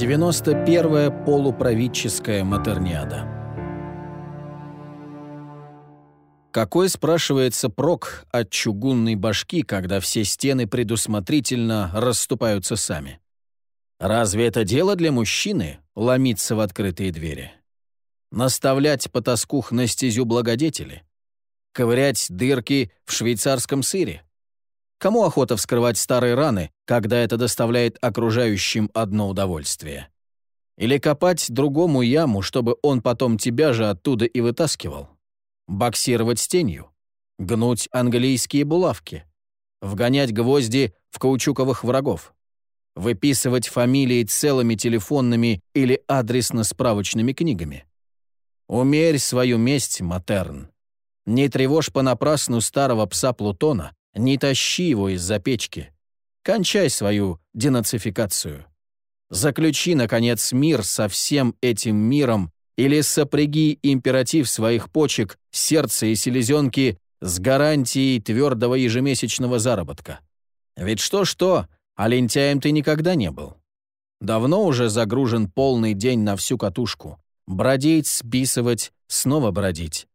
91-я полуправительская матерниада. Какой, спрашивается, прок от чугунной башки, когда все стены предусмотрительно расступаются сами? Разве это дело для мужчины — ломиться в открытые двери? Наставлять потаскух на стезю благодетели? Ковырять дырки в швейцарском сыре? Кому охота вскрывать старые раны, когда это доставляет окружающим одно удовольствие? Или копать другому яму, чтобы он потом тебя же оттуда и вытаскивал? Боксировать с тенью? Гнуть английские булавки? Вгонять гвозди в каучуковых врагов? Выписывать фамилии целыми телефонными или адресно-справочными книгами? Умерь свою месть, Матерн. Не тревожь понапрасну старого пса Плутона, не тащи его из-за печки. Кончай свою денацификацию. Заключи, наконец, мир со всем этим миром или сопряги императив своих почек, сердца и селезенки с гарантией твердого ежемесячного заработка. Ведь что-что, а лентяем ты никогда не был. Давно уже загружен полный день на всю катушку. Бродить, списывать, снова бродить.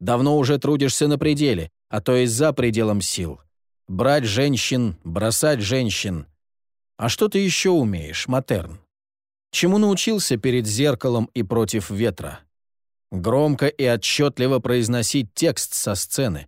Давно уже трудишься на пределе, а то и за пределом сил. Брать женщин, бросать женщин. А что ты еще умеешь, Матерн? Чему научился перед зеркалом и против ветра? Громко и отчетливо произносить текст со сцены.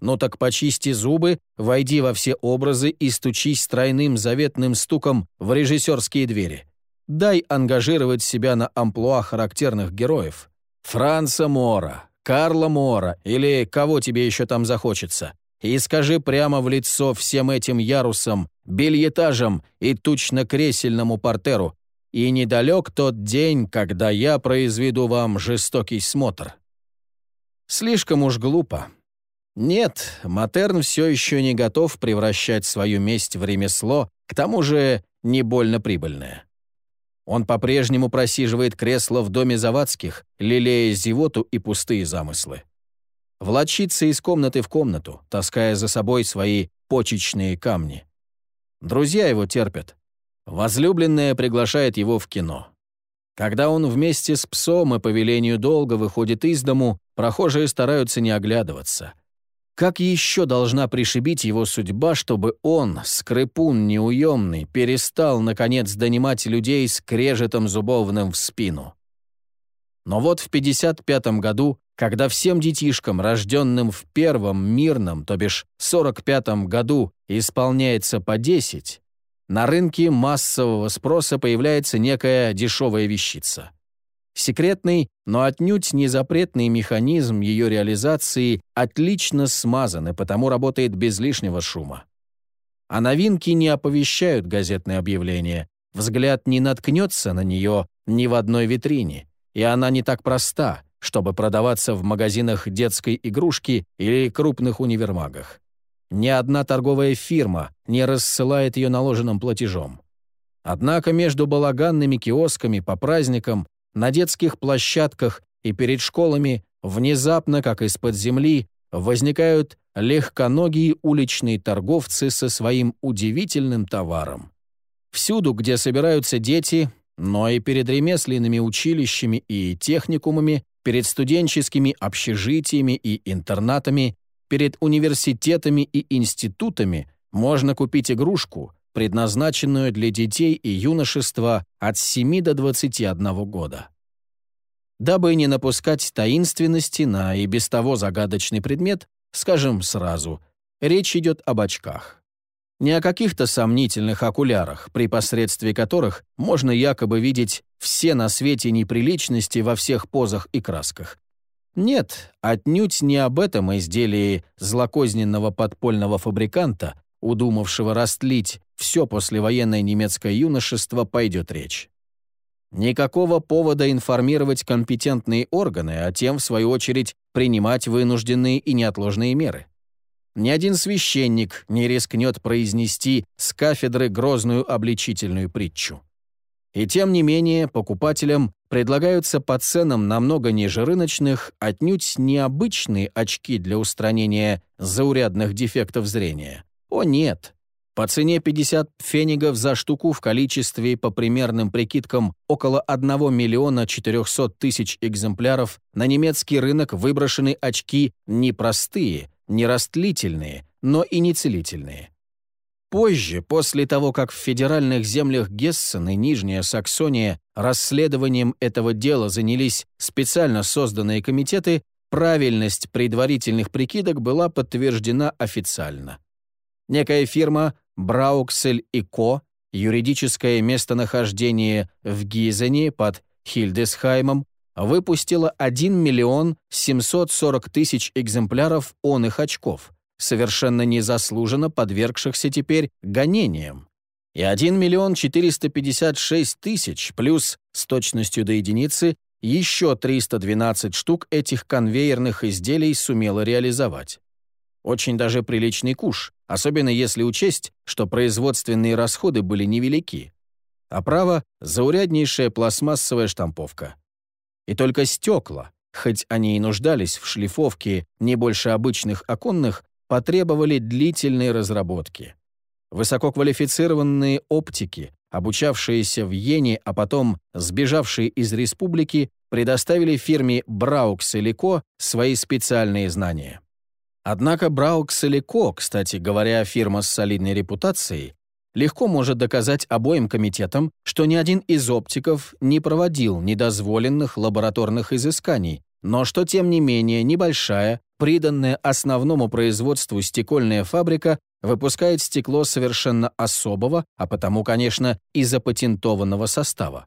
Ну так почисти зубы, войди во все образы и стучись тройным заветным стуком в режиссерские двери. Дай ангажировать себя на амплуа характерных героев. Франца Мора, Карла Мора или кого тебе еще там захочется, и скажи прямо в лицо всем этим ярусам, бельетажам и тучно-кресельному портеру, и недалек тот день, когда я произведу вам жестокий смотр. Слишком уж глупо. Нет, Матерн все еще не готов превращать свою месть в ремесло, к тому же не больно прибыльное. Он по-прежнему просиживает кресло в доме Завадских, лелея зевоту и пустые замыслы. Влачится из комнаты в комнату, таская за собой свои почечные камни. Друзья его терпят. Возлюбленная приглашает его в кино. Когда он вместе с псом и по велению долга выходит из дому, прохожие стараются не оглядываться — как еще должна пришибить его судьба, чтобы он, скрипун неуемный, перестал, наконец, донимать людей скрежетом зубовным в спину? Но вот в 55-м году, когда всем детишкам, рожденным в первом мирном, то бишь 45-м году, исполняется по 10, на рынке массового спроса появляется некая дешевая вещица — Секретный, но отнюдь не запретный механизм ее реализации отлично смазан и потому работает без лишнего шума. А новинки не оповещают газетные объявления, взгляд не наткнется на нее ни в одной витрине, и она не так проста, чтобы продаваться в магазинах детской игрушки или крупных универмагах. Ни одна торговая фирма не рассылает ее наложенным платежом. Однако между балаганными киосками по праздникам на детских площадках и перед школами внезапно, как из-под земли, возникают легконогие уличные торговцы со своим удивительным товаром. Всюду, где собираются дети, но и перед ремесленными училищами и техникумами, перед студенческими общежитиями и интернатами, перед университетами и институтами можно купить игрушку, предназначенную для детей и юношества от 7 до 21 года. Дабы не напускать таинственности на и без того загадочный предмет, скажем сразу, речь идет об очках. Не о каких-то сомнительных окулярах, при посредстве которых можно якобы видеть все на свете неприличности во всех позах и красках. Нет, отнюдь не об этом изделии злокозненного подпольного фабриканта, удумавшего растлить все послевоенное немецкое юношество, пойдет речь. Никакого повода информировать компетентные органы, а тем, в свою очередь, принимать вынужденные и неотложные меры. Ни один священник не рискнет произнести с кафедры грозную обличительную притчу. И тем не менее, покупателям предлагаются по ценам намного ниже рыночных отнюдь необычные очки для устранения заурядных дефектов зрения. О нет, по цене 50 фенигов за штуку в количестве, по примерным прикидкам, около 1 миллиона 400 тысяч экземпляров на немецкий рынок выброшены очки не простые, не растлительные, но и не целительные. Позже, после того, как в федеральных землях Гессен и Нижняя Саксония расследованием этого дела занялись специально созданные комитеты, правильность предварительных прикидок была подтверждена официально. Некая фирма Брауксель и Ко, юридическое местонахождение в Гизене под Хильдесхаймом, выпустила 1 миллион 740 тысяч экземпляров оных очков, совершенно незаслуженно подвергшихся теперь гонениям, и 1 миллион 456 тысяч плюс с точностью до единицы еще 312 штук этих конвейерных изделий сумела реализовать. Очень даже приличный куш, особенно если учесть, что производственные расходы были невелики. А право — зауряднейшая пластмассовая штамповка. И только стекла, хоть они и нуждались в шлифовке не больше обычных оконных, потребовали длительной разработки. Высококвалифицированные оптики, обучавшиеся в Йене, а потом сбежавшие из республики, предоставили фирме Брауксель и Ко свои специальные знания. Однако Брауксель и Ко, кстати говоря, фирма с солидной репутацией, легко может доказать обоим комитетам, что ни один из оптиков не проводил недозволенных лабораторных изысканий, но что, тем не менее, небольшая, приданная основному производству стекольная фабрика выпускает стекло совершенно особого, а потому, конечно, и запатентованного состава.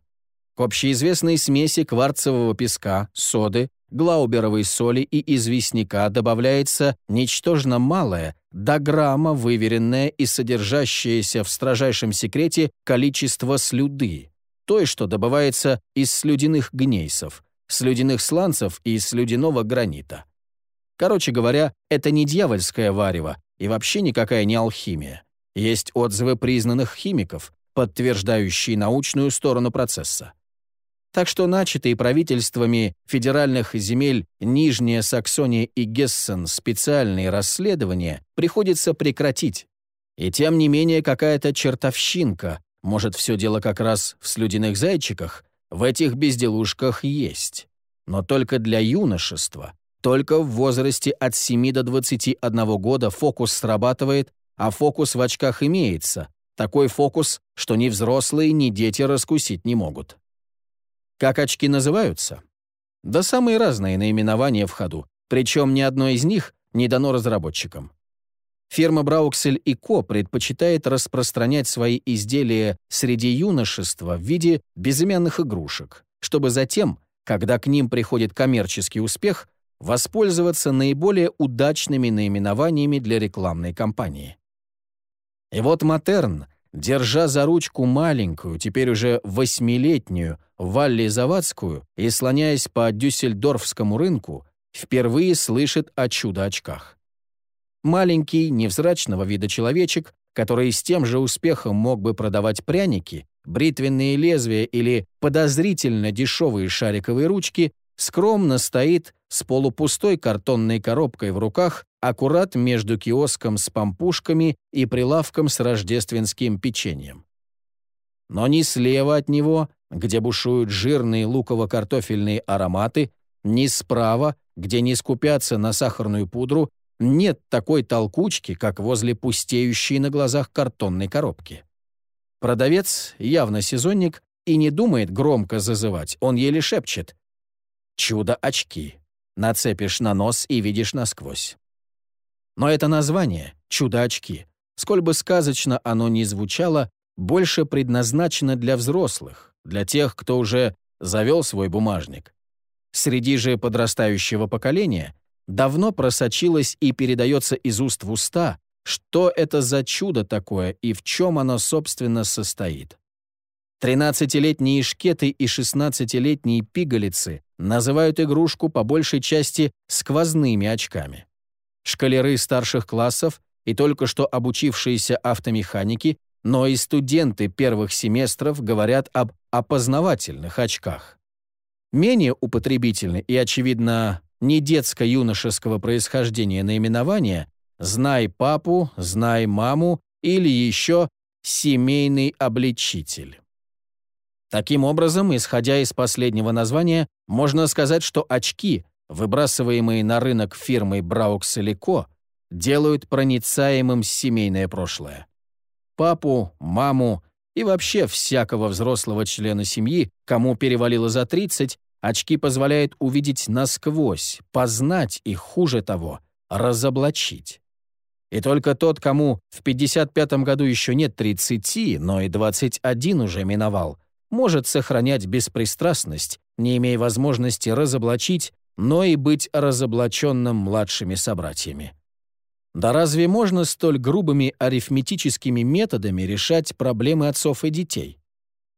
К общеизвестной смеси кварцевого песка, соды, глауберовой соли и известняка добавляется ничтожно малое, до грамма выверенное и содержащееся в строжайшем секрете количество слюды, той, что добывается из слюдяных гнейсов, слюдяных сланцев и слюдяного гранита. Короче говоря, это не дьявольское варево и вообще никакая не алхимия. Есть отзывы признанных химиков, подтверждающие научную сторону процесса. Так что начатые правительствами федеральных земель Нижняя Саксония и Гессен специальные расследования приходится прекратить. И тем не менее какая-то чертовщинка, может, все дело как раз в слюдяных зайчиках, в этих безделушках есть. Но только для юношества, только в возрасте от 7 до 21 года фокус срабатывает, а фокус в очках имеется. Такой фокус, что ни взрослые, ни дети раскусить не могут. Как очки называются? Да самые разные наименования в ходу, причем ни одно из них не дано разработчикам. Фирма Брауксель и Ко предпочитает распространять свои изделия среди юношества в виде безымянных игрушек, чтобы затем, когда к ним приходит коммерческий успех, воспользоваться наиболее удачными наименованиями для рекламной кампании. И вот Матерн держа за ручку маленькую, теперь уже восьмилетнюю, Валли Завадскую и слоняясь по дюссельдорфскому рынку, впервые слышит о чудо-очках. Маленький, невзрачного вида человечек, который с тем же успехом мог бы продавать пряники, бритвенные лезвия или подозрительно дешевые шариковые ручки, скромно стоит с полупустой картонной коробкой в руках аккурат между киоском с пампушками и прилавком с рождественским печеньем. Но ни слева от него, где бушуют жирные луково-картофельные ароматы, ни справа, где не скупятся на сахарную пудру, нет такой толкучки, как возле пустеющей на глазах картонной коробки. Продавец, явно сезонник, и не думает громко зазывать, он еле шепчет «Чудо-очки». Нацепишь на нос и видишь насквозь. Но это название «Чудо-очки», сколь бы сказочно оно ни звучало, больше предназначено для взрослых, для тех, кто уже завел свой бумажник. Среди же подрастающего поколения давно просочилось и передается из уст в уста, что это за чудо такое и в чем оно, собственно, состоит. Тринадцатилетние шкеты и шестнадцатилетние пигалицы называют игрушку по большей части сквозными очками. Шкалеры старших классов и только что обучившиеся автомеханики, но и студенты первых семестров говорят об опознавательных очках. Менее употребительны и, очевидно, не детско-юношеского происхождения наименования «Знай папу», «Знай маму» или еще семейный обличитель. Таким образом, исходя из последнего названия, можно сказать, что очки, выбрасываемые на рынок фирмой Браукс или Ко, делают проницаемым семейное прошлое. Папу, маму и вообще всякого взрослого члена семьи, кому перевалило за 30, очки позволяют увидеть насквозь, познать и, хуже того, разоблачить. И только тот, кому в 55 году еще нет 30, но и 21 уже миновал, может сохранять беспристрастность, не имея возможности разоблачить, но и быть разоблаченным младшими собратьями. Да разве можно столь грубыми арифметическими методами решать проблемы отцов и детей?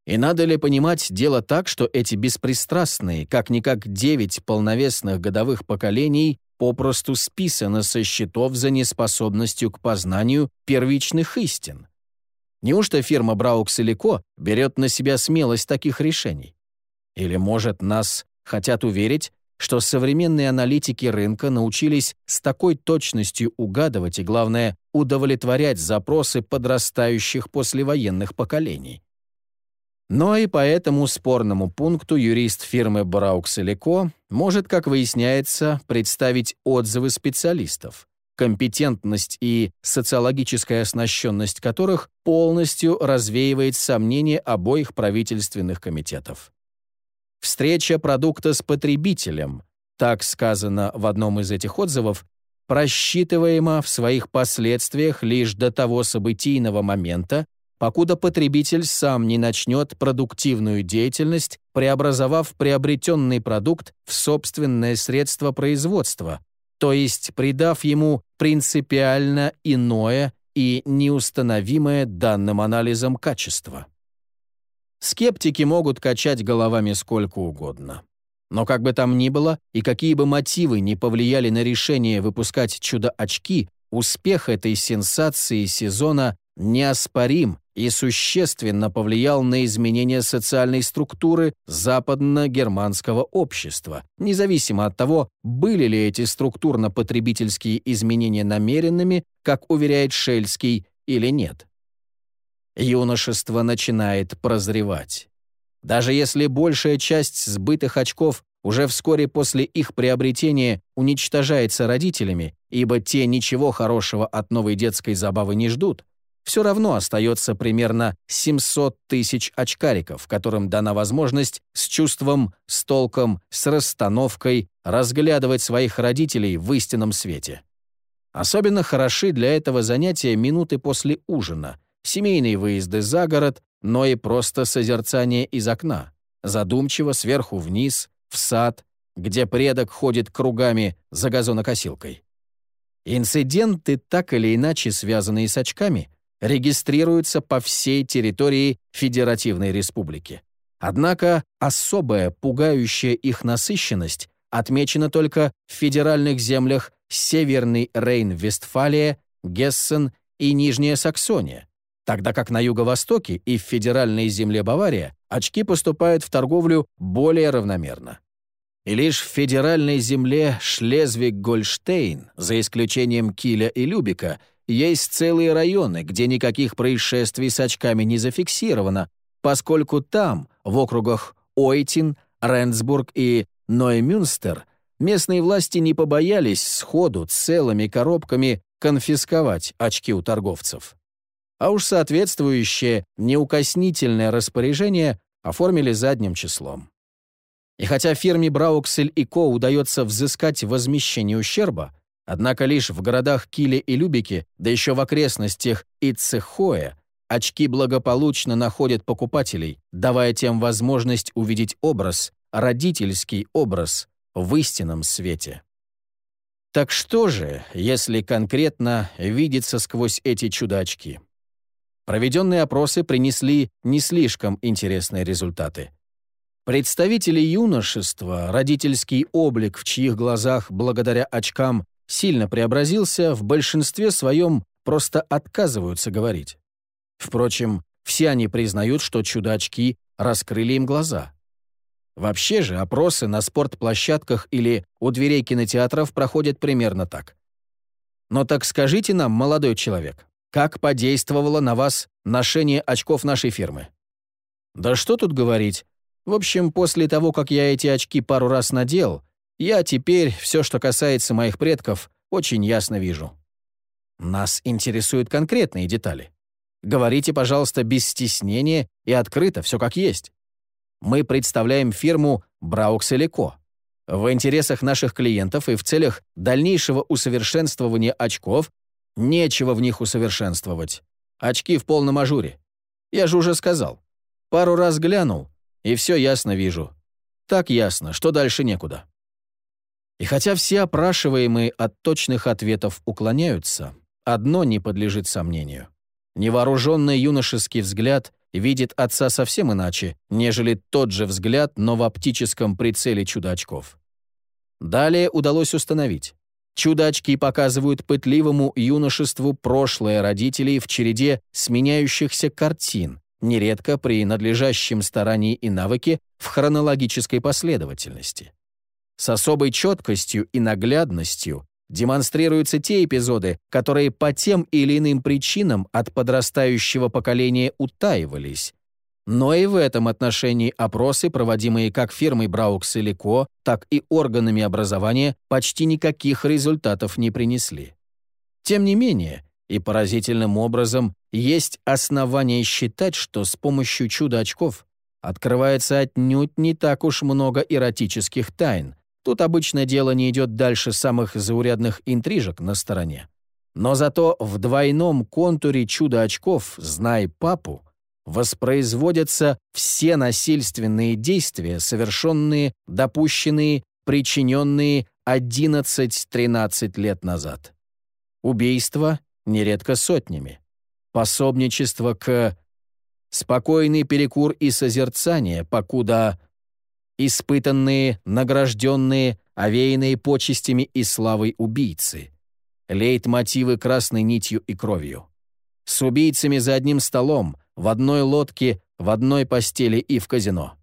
И надо ли понимать дело так, что эти беспристрастные, как-никак девять полновесных годовых поколений, попросту списаны со счетов за неспособностью к познанию первичных истин? Неужто фирма Браукс Ко берет на себя смелость таких решений? Или, может, нас хотят уверить, что современные аналитики рынка научились с такой точностью угадывать и, главное, удовлетворять запросы подрастающих послевоенных поколений? Но и по этому спорному пункту юрист фирмы Брауксель и Ко может, как выясняется, представить отзывы специалистов компетентность и социологическая оснащенность которых полностью развеивает сомнения обоих правительственных комитетов. Встреча продукта с потребителем, так сказано в одном из этих отзывов, просчитываема в своих последствиях лишь до того событийного момента, покуда потребитель сам не начнет продуктивную деятельность, преобразовав приобретенный продукт в собственное средство производства, то есть придав ему принципиально иное и неустановимое данным анализом качество. Скептики могут качать головами сколько угодно. Но как бы там ни было, и какие бы мотивы не повлияли на решение выпускать чудо-очки, успех этой сенсации сезона неоспорим и существенно повлиял на изменение социальной структуры западно-германского общества, независимо от того, были ли эти структурно-потребительские изменения намеренными, как уверяет Шельский, или нет. Юношество начинает прозревать. Даже если большая часть сбытых очков уже вскоре после их приобретения уничтожается родителями, ибо те ничего хорошего от новой детской забавы не ждут, все равно остается примерно 700 тысяч очкариков, которым дана возможность с чувством, с толком, с расстановкой разглядывать своих родителей в истинном свете. Особенно хороши для этого занятия минуты после ужина, семейные выезды за город, но и просто созерцание из окна, задумчиво сверху вниз, в сад, где предок ходит кругами за газонокосилкой. Инциденты, так или иначе связанные с очками, регистрируются по всей территории Федеративной Республики. Однако особая, пугающая их насыщенность отмечена только в федеральных землях Северный Рейн-Вестфалия, Гессен и Нижняя Саксония, тогда как на юго-востоке и в федеральной земле Бавария очки поступают в торговлю более равномерно. И лишь в федеральной земле Шлезвиг-Гольштейн, за исключением Киля и Любика, есть целые районы, где никаких происшествий с очками не зафиксировано, поскольку там, в округах Ойтин, Рендсбург и Ноймюнстер, местные власти не побоялись сходу целыми коробками конфисковать очки у торговцев. А уж соответствующее неукоснительное распоряжение оформили задним числом. И хотя фирме Брауксель и Ко удается взыскать возмещение ущерба, Однако лишь в городах Киле и Любике, да еще в окрестностях Ицехоя, очки благополучно находят покупателей, давая тем возможность увидеть образ, родительский образ, в истинном свете. Так что же, если конкретно видится сквозь эти чудачки? Проведенные опросы принесли не слишком интересные результаты. Представители юношества, родительский облик, в чьих глазах, благодаря очкам, сильно преобразился, в большинстве своем просто отказываются говорить. Впрочем, все они признают, что чудачки раскрыли им глаза. Вообще же опросы на спортплощадках или у дверей кинотеатров проходят примерно так. Но так скажите нам, молодой человек, как подействовало на вас ношение очков нашей фирмы. Да что тут говорить. В общем, после того, как я эти очки пару раз надел, я теперь все, что касается моих предков, очень ясно вижу. Нас интересуют конкретные детали. Говорите, пожалуйста, без стеснения и открыто, все как есть. Мы представляем фирму «Браукс и Леко». В интересах наших клиентов и в целях дальнейшего усовершенствования очков нечего в них усовершенствовать. Очки в полном ажуре. Я же уже сказал. Пару раз глянул, и все ясно вижу. Так ясно, что дальше некуда. И хотя все опрашиваемые от точных ответов уклоняются, одно не подлежит сомнению. Невооруженный юношеский взгляд видит отца совсем иначе, нежели тот же взгляд, но в оптическом прицеле чудачков. Далее удалось установить. Чудачки показывают пытливому юношеству прошлое родителей в череде сменяющихся картин, нередко при надлежащем старании и навыке в хронологической последовательности. С особой четкостью и наглядностью демонстрируются те эпизоды, которые по тем или иным причинам от подрастающего поколения утаивались. Но и в этом отношении опросы, проводимые как фирмой Браукс или Ко, так и органами образования, почти никаких результатов не принесли. Тем не менее, и поразительным образом есть основания считать, что с помощью чудо-очков открывается отнюдь не так уж много эротических тайн, Тут обычно дело не идет дальше самых заурядных интрижек на стороне. Но зато в двойном контуре чудо-очков «Знай папу» воспроизводятся все насильственные действия, совершенные, допущенные, причиненные 11-13 лет назад. Убийства нередко сотнями. Пособничество к... Спокойный перекур и созерцание, покуда испытанные, награжденные, овеянные почестями и славой убийцы. Лейтмотивы красной нитью и кровью. С убийцами за одним столом, в одной лодке, в одной постели и в казино.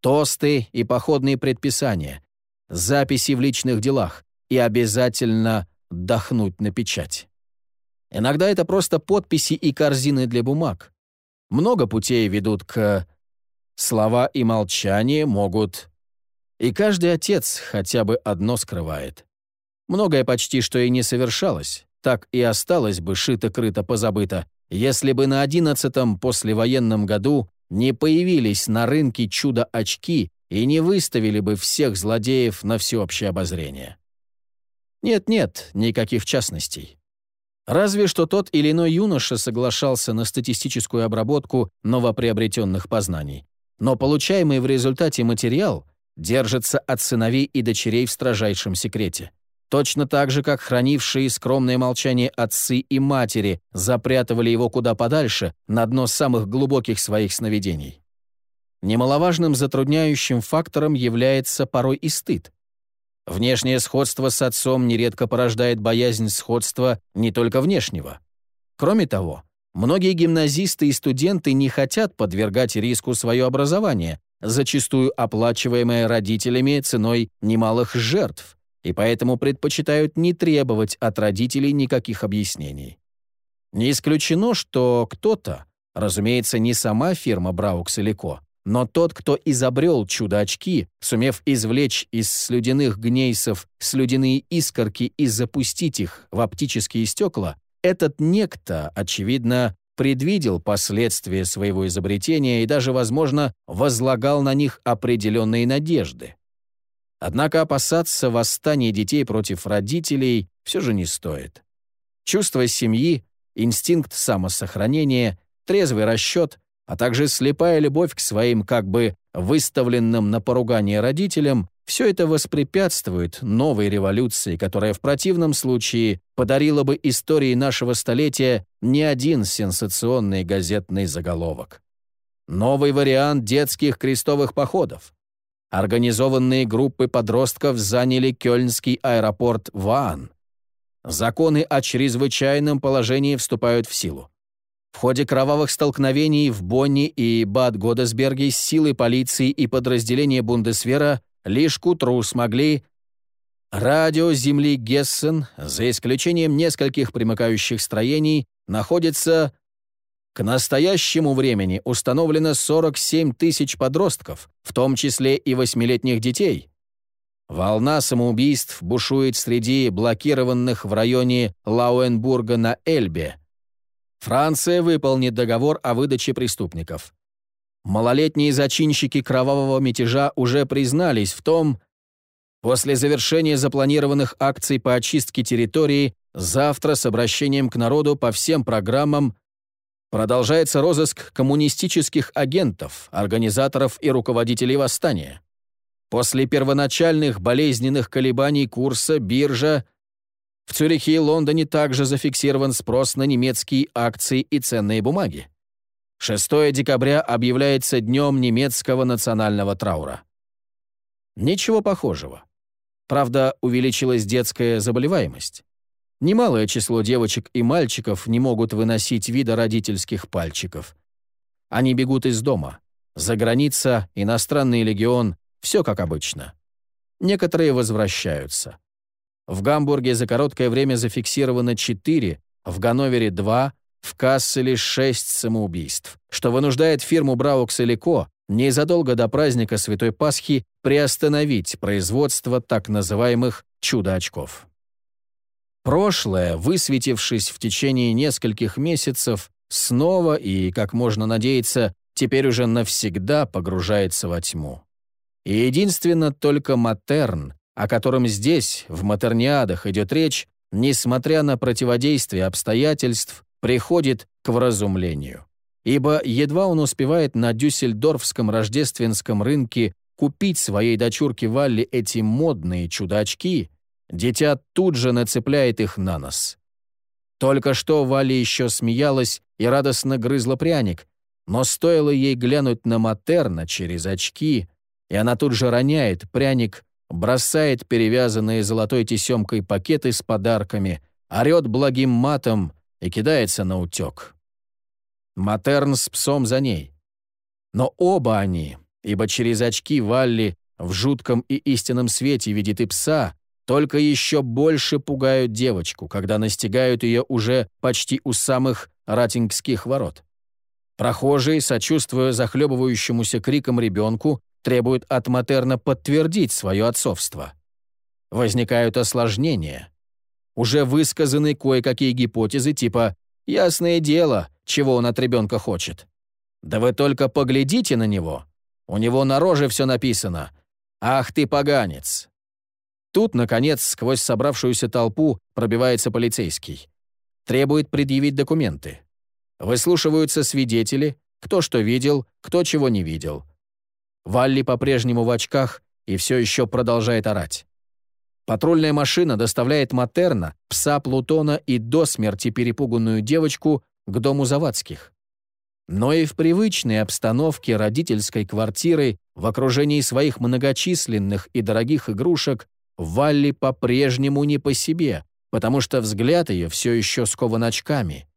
Тосты и походные предписания, записи в личных делах и обязательно дохнуть на печать. Иногда это просто подписи и корзины для бумаг. Много путей ведут к Слова и молчание могут... И каждый отец хотя бы одно скрывает. Многое почти что и не совершалось, так и осталось бы шито-крыто-позабыто, если бы на одиннадцатом послевоенном году не появились на рынке чудо-очки и не выставили бы всех злодеев на всеобщее обозрение. Нет-нет, никаких частностей. Разве что тот или иной юноша соглашался на статистическую обработку новоприобретенных познаний но получаемый в результате материал держится от сыновей и дочерей в строжайшем секрете. Точно так же, как хранившие скромное молчание отцы и матери запрятывали его куда подальше, на дно самых глубоких своих сновидений. Немаловажным затрудняющим фактором является порой и стыд. Внешнее сходство с отцом нередко порождает боязнь сходства не только внешнего. Кроме того, Многие гимназисты и студенты не хотят подвергать риску свое образование, зачастую оплачиваемое родителями ценой немалых жертв, и поэтому предпочитают не требовать от родителей никаких объяснений. Не исключено, что кто-то, разумеется, не сама фирма Браукс или Ко, но тот, кто изобрел чудо-очки, сумев извлечь из слюдяных гнейсов слюдяные искорки и запустить их в оптические стекла, этот некто, очевидно, предвидел последствия своего изобретения и даже, возможно, возлагал на них определенные надежды. Однако опасаться восстания детей против родителей все же не стоит. Чувство семьи, инстинкт самосохранения, трезвый расчет, а также слепая любовь к своим как бы выставленным на поругание родителям все это воспрепятствует новой революции, которая в противном случае подарила бы истории нашего столетия не один сенсационный газетный заголовок. Новый вариант детских крестовых походов. Организованные группы подростков заняли кёльнский аэропорт Ваан. Законы о чрезвычайном положении вступают в силу. В ходе кровавых столкновений в Бонне и Бад-Годесберге силы полиции и подразделения Бундесвера лишь к утру смогли радио земли Гессен, за исключением нескольких примыкающих строений, находится... К настоящему времени установлено 47 тысяч подростков, в том числе и восьмилетних детей. Волна самоубийств бушует среди блокированных в районе Лауенбурга на Эльбе. Франция выполнит договор о выдаче преступников. Малолетние зачинщики кровавого мятежа уже признались в том, после завершения запланированных акций по очистке территории завтра с обращением к народу по всем программам продолжается розыск коммунистических агентов, организаторов и руководителей восстания. После первоначальных болезненных колебаний курса биржа в Цюрихе и Лондоне также зафиксирован спрос на немецкие акции и ценные бумаги. 6 декабря объявляется Днем немецкого национального траура. Ничего похожего. Правда, увеличилась детская заболеваемость. Немалое число девочек и мальчиков не могут выносить вида родительских пальчиков. Они бегут из дома. За граница, иностранный легион, все как обычно. Некоторые возвращаются. В Гамбурге за короткое время зафиксировано 4, в Ганновере 2, в Касселе 6 самоубийств, что вынуждает фирму Браукс и Лико незадолго до праздника Святой Пасхи приостановить производство так называемых «чудо-очков». Прошлое, высветившись в течение нескольких месяцев, снова и, как можно надеяться, теперь уже навсегда погружается во тьму. И единственно только Матерн, о котором здесь, в Матерниадах, идет речь, несмотря на противодействие обстоятельств, приходит к вразумлению. Ибо едва он успевает на дюссельдорфском рождественском рынке купить своей дочурке Валли эти модные чудачки, дитя тут же нацепляет их на нос. Только что Валли еще смеялась и радостно грызла пряник, но стоило ей глянуть на Матерна через очки — и она тут же роняет пряник, бросает перевязанные золотой тесемкой пакеты с подарками, орет благим матом и кидается на утек. Матерн с псом за ней. Но оба они, ибо через очки Валли в жутком и истинном свете видит и пса, только еще больше пугают девочку, когда настигают ее уже почти у самых ратингских ворот. Прохожие, сочувствуя захлебывающемуся криком ребенку, требуют от Матерна подтвердить свое отцовство. Возникают осложнения. Уже высказаны кое-какие гипотезы типа «ясное дело, чего он от ребенка хочет». Да вы только поглядите на него. У него на роже все написано. «Ах ты поганец!» Тут, наконец, сквозь собравшуюся толпу пробивается полицейский. Требует предъявить документы. Выслушиваются свидетели, кто что видел, кто чего не видел. Валли по-прежнему в очках и все еще продолжает орать. Патрульная машина доставляет Матерна, пса Плутона и до смерти перепуганную девочку к дому Завадских. Но и в привычной обстановке родительской квартиры, в окружении своих многочисленных и дорогих игрушек, Валли по-прежнему не по себе, потому что взгляд ее все еще скован очками.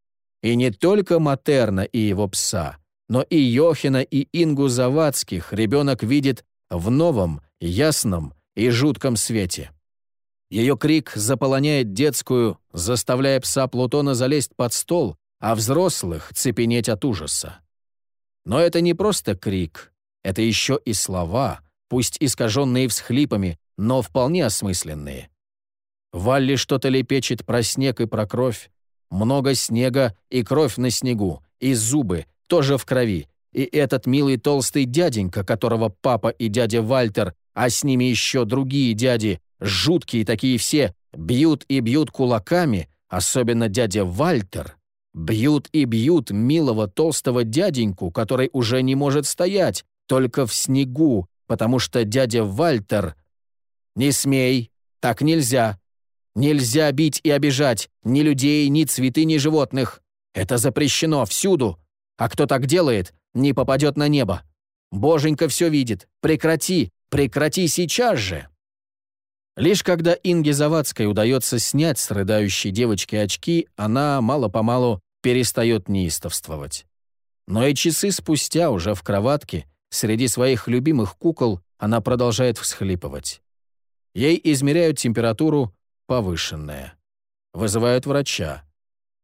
И не только Матерна и его пса — но и Йохина, и Ингу Завадских ребенок видит в новом, ясном и жутком свете. Ее крик заполоняет детскую, заставляя пса Плутона залезть под стол, а взрослых цепенеть от ужаса. Но это не просто крик, это еще и слова, пусть искаженные всхлипами, но вполне осмысленные. Валли что-то лепечет про снег и про кровь, много снега и кровь на снегу, и зубы, тоже в крови. И этот милый толстый дяденька, которого папа и дядя Вальтер, а с ними еще другие дяди, жуткие такие все, бьют и бьют кулаками, особенно дядя Вальтер, бьют и бьют милого толстого дяденьку, который уже не может стоять, только в снегу, потому что дядя Вальтер... «Не смей, так нельзя. Нельзя бить и обижать ни людей, ни цветы, ни животных. Это запрещено всюду, а кто так делает, не попадет на небо. Боженька все видит. Прекрати, прекрати сейчас же!» Лишь когда Инге Завадской удается снять с рыдающей девочки очки, она мало-помалу перестает неистовствовать. Но и часы спустя, уже в кроватке, среди своих любимых кукол, она продолжает всхлипывать. Ей измеряют температуру повышенная. Вызывают врача.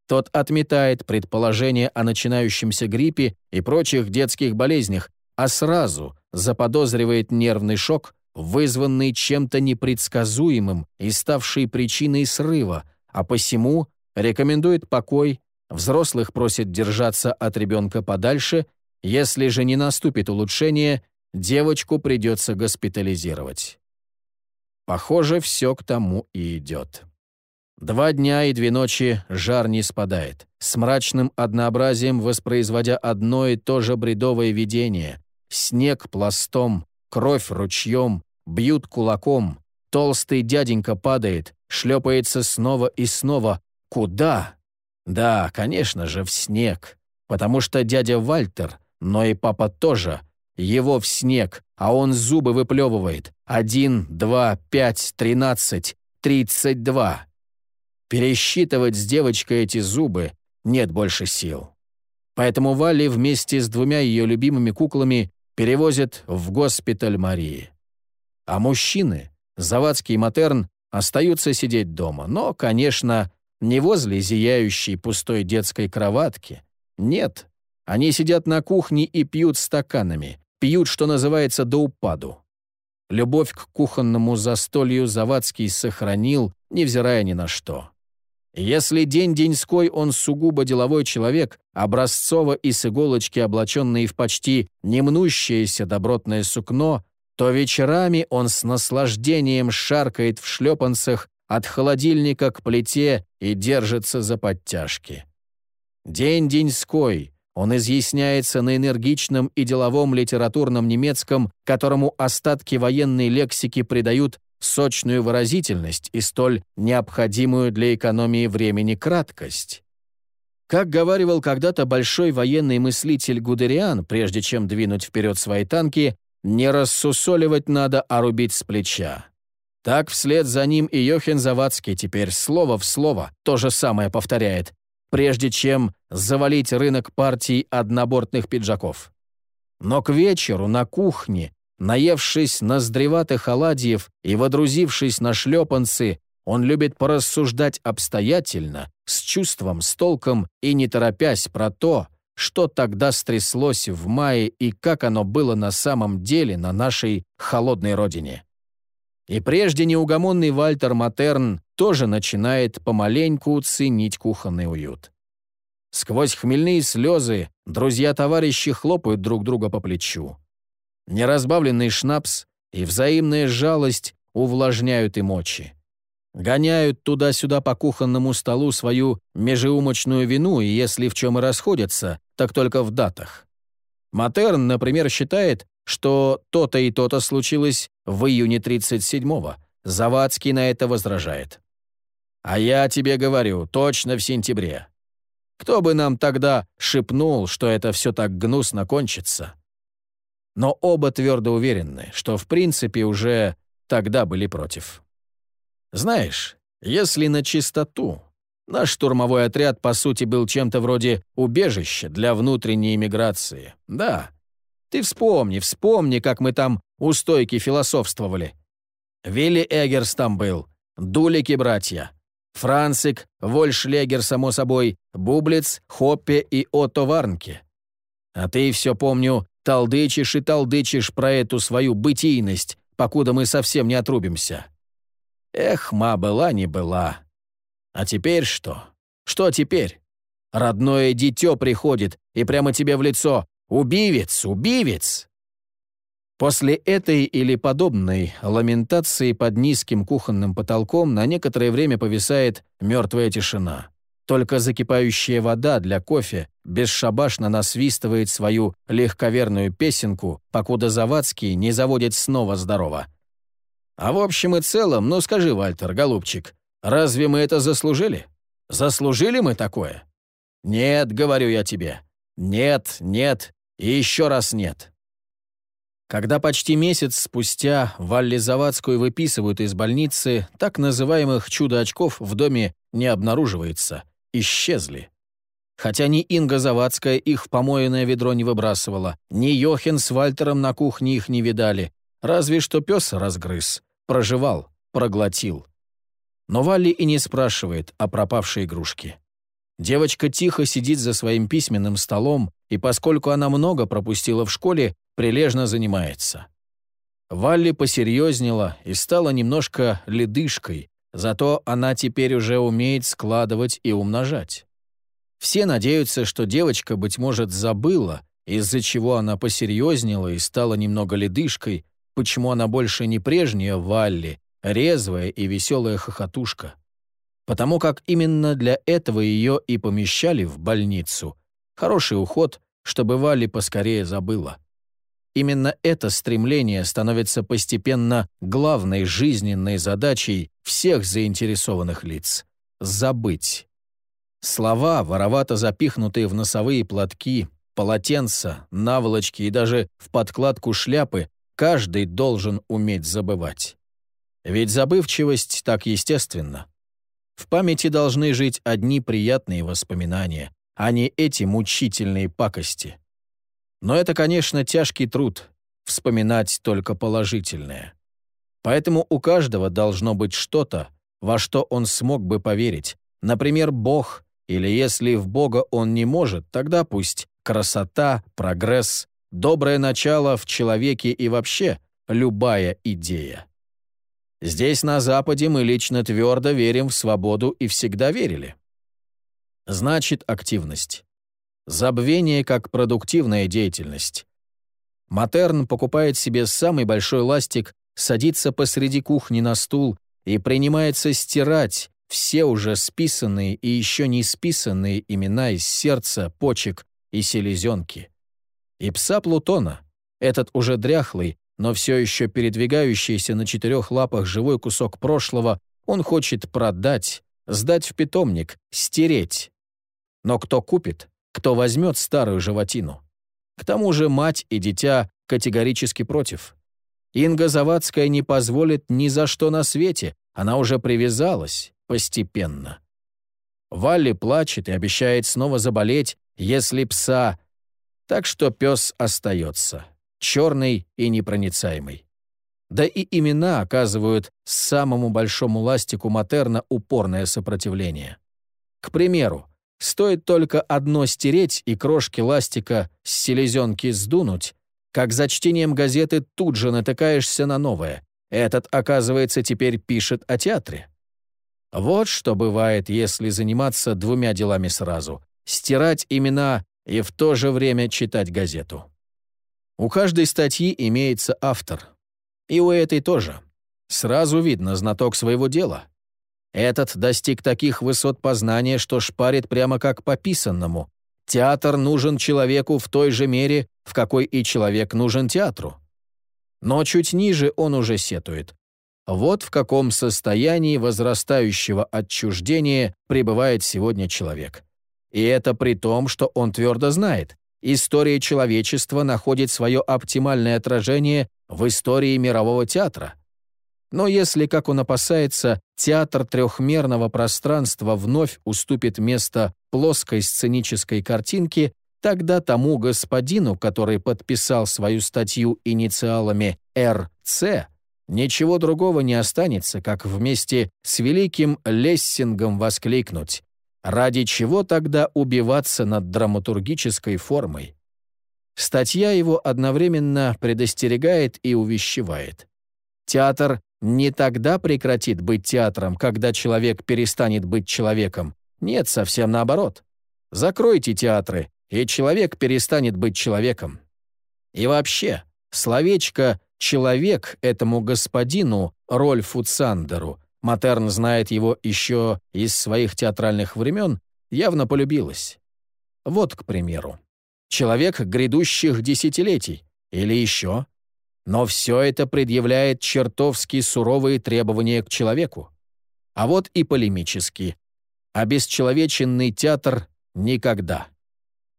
Тот отметает предположение о начинающемся гриппе и прочих детских болезнях, а сразу заподозривает нервный шок, вызванный чем-то непредсказуемым и ставший причиной срыва, а посему рекомендует покой, взрослых просит держаться от ребенка подальше, если же не наступит улучшение, девочку придется госпитализировать. Похоже, все к тому и идет. Два дня и две ночи жар не спадает, с мрачным однообразием воспроизводя одно и то же бредовое видение. Снег пластом, кровь ручьем, бьют кулаком, толстый дяденька падает, шлепается снова и снова. Куда? Да, конечно же, в снег. Потому что дядя Вальтер, но и папа тоже, его в снег, а он зубы выплевывает. Один, два, пять, тринадцать, тридцать два. Пересчитывать с девочкой эти зубы нет больше сил. Поэтому Валли вместе с двумя ее любимыми куклами перевозят в госпиталь Марии. А мужчины, Завадский Матерн, остаются сидеть дома, но, конечно, не возле зияющей пустой детской кроватки. Нет, они сидят на кухне и пьют стаканами, пьют, что называется, до упаду. Любовь к кухонному застолью Завадский сохранил, невзирая ни на что. Если день-деньской он сугубо деловой человек, образцово и с иголочки облаченный в почти немнущееся добротное сукно, то вечерами он с наслаждением шаркает в шлепанцах от холодильника к плите и держится за подтяжки. День-деньской, он изъясняется на энергичном и деловом литературном немецком, которому остатки военной лексики придают сочную выразительность и столь необходимую для экономии времени краткость. Как говаривал когда-то большой военный мыслитель Гудериан, прежде чем двинуть вперед свои танки, не рассусоливать надо, а рубить с плеча. Так вслед за ним и Йохен Завадский теперь слово в слово то же самое повторяет, прежде чем завалить рынок партий однобортных пиджаков. Но к вечеру на кухне Наевшись ноздреватых оладьев и водрузившись на шлепанцы, он любит порассуждать обстоятельно, с чувством, с толком и не торопясь про то, что тогда стряслось в мае и как оно было на самом деле на нашей холодной родине. И прежде неугомонный Вальтер Матерн тоже начинает помаленьку ценить кухонный уют. Сквозь хмельные слезы друзья-товарищи хлопают друг друга по плечу. Неразбавленный шнапс и взаимная жалость увлажняют им очи. Гоняют туда-сюда по кухонному столу свою межеумочную вину, и если в чем и расходятся, так только в датах. Матерн, например, считает, что то-то и то-то случилось в июне 37-го. Завадский на это возражает. «А я тебе говорю, точно в сентябре. Кто бы нам тогда шепнул, что это все так гнусно кончится?» но оба твердо уверены, что в принципе уже тогда были против. Знаешь, если на чистоту, наш штурмовой отряд по сути был чем-то вроде убежища для внутренней иммиграции. Да. Ты вспомни, вспомни, как мы там у стойки философствовали. Вилли Эггерс там был, Дулики братья, Францик, Вольшлегер, само собой, Бублиц, Хоппе и Отто Варнке. А ты все, помню, Талдычишь и талдычишь про эту свою бытийность, покуда мы совсем не отрубимся. Эх, ма была не была. А теперь что? Что теперь? Родное дитё приходит и прямо тебе в лицо «Убивец! Убивец!» После этой или подобной ламентации под низким кухонным потолком на некоторое время повисает мертвая тишина. Только закипающая вода для кофе бесшабашно насвистывает свою легковерную песенку, покуда Завадский не заводит снова здорово. А в общем и целом, ну скажи, Вальтер, голубчик, разве мы это заслужили? Заслужили мы такое? Нет, говорю я тебе. Нет, нет и еще раз нет. Когда почти месяц спустя Валли Завадскую выписывают из больницы, так называемых чудо-очков в доме не обнаруживается – исчезли. Хотя ни Инга Завадская их в помоенное ведро не выбрасывала, ни Йохин с Вальтером на кухне их не видали, разве что пес разгрыз, проживал, проглотил. Но Валли и не спрашивает о пропавшей игрушке. Девочка тихо сидит за своим письменным столом, и поскольку она много пропустила в школе, прилежно занимается. Валли посерьезнела и стала немножко ледышкой, зато она теперь уже умеет складывать и умножать. Все надеются, что девочка, быть может, забыла, из-за чего она посерьезнела и стала немного ледышкой, почему она больше не прежняя Валли, резвая и веселая хохотушка. Потому как именно для этого ее и помещали в больницу. Хороший уход, чтобы Валли поскорее забыла. Именно это стремление становится постепенно главной жизненной задачей всех заинтересованных лиц — забыть. Слова, воровато запихнутые в носовые платки, полотенца, наволочки и даже в подкладку шляпы, каждый должен уметь забывать. Ведь забывчивость так естественна. В памяти должны жить одни приятные воспоминания, а не эти мучительные пакости. Но это, конечно, тяжкий труд — вспоминать только положительное. Поэтому у каждого должно быть что-то, во что он смог бы поверить. Например, Бог, или если в Бога он не может, тогда пусть красота, прогресс, доброе начало в человеке и вообще любая идея. Здесь, на Западе, мы лично твердо верим в свободу и всегда верили. Значит, активность. Забвение как продуктивная деятельность. Матерн покупает себе самый большой ластик, садится посреди кухни на стул и принимается стирать все уже списанные и еще не списанные имена из сердца, почек и селезенки. И пса Плутона, этот уже дряхлый, но все еще передвигающийся на четырех лапах живой кусок прошлого, он хочет продать, сдать в питомник, стереть. Но кто купит, кто возьмет старую животину? К тому же мать и дитя категорически против. Инга Завадская не позволит ни за что на свете, она уже привязалась постепенно. Валли плачет и обещает снова заболеть, если пса... Так что пес остается черный и непроницаемый. Да и имена оказывают самому большому ластику Матерна упорное сопротивление. К примеру, стоит только одно стереть и крошки ластика с селезенки сдунуть, как за чтением газеты тут же натыкаешься на новое. Этот, оказывается, теперь пишет о театре. Вот что бывает, если заниматься двумя делами сразу — стирать имена и в то же время читать газету. У каждой статьи имеется автор. И у этой тоже. Сразу видно знаток своего дела. Этот достиг таких высот познания, что шпарит прямо как по писанному. Театр нужен человеку в той же мере, в какой и человек нужен театру. Но чуть ниже он уже сетует. Вот в каком состоянии возрастающего отчуждения пребывает сегодня человек. И это при том, что он твердо знает, История человечества находит свое оптимальное отражение в истории мирового театра. Но если, как он опасается, театр трехмерного пространства вновь уступит место плоской сценической картинке, тогда тому господину, который подписал свою статью инициалами «РЦ», ничего другого не останется, как вместе с великим Лессингом воскликнуть Ради чего тогда убиваться над драматургической формой? Статья его одновременно предостерегает и увещевает. Театр не тогда прекратит быть театром, когда человек перестанет быть человеком. Нет, совсем наоборот. Закройте театры, и человек перестанет быть человеком. И вообще, словечко «человек» этому господину Рольфу Цандеру Матерн знает его еще из своих театральных времен, явно полюбилась. Вот, к примеру, человек грядущих десятилетий или еще. Но все это предъявляет чертовски суровые требования к человеку. А вот и полемически. Обесчеловеченный театр никогда.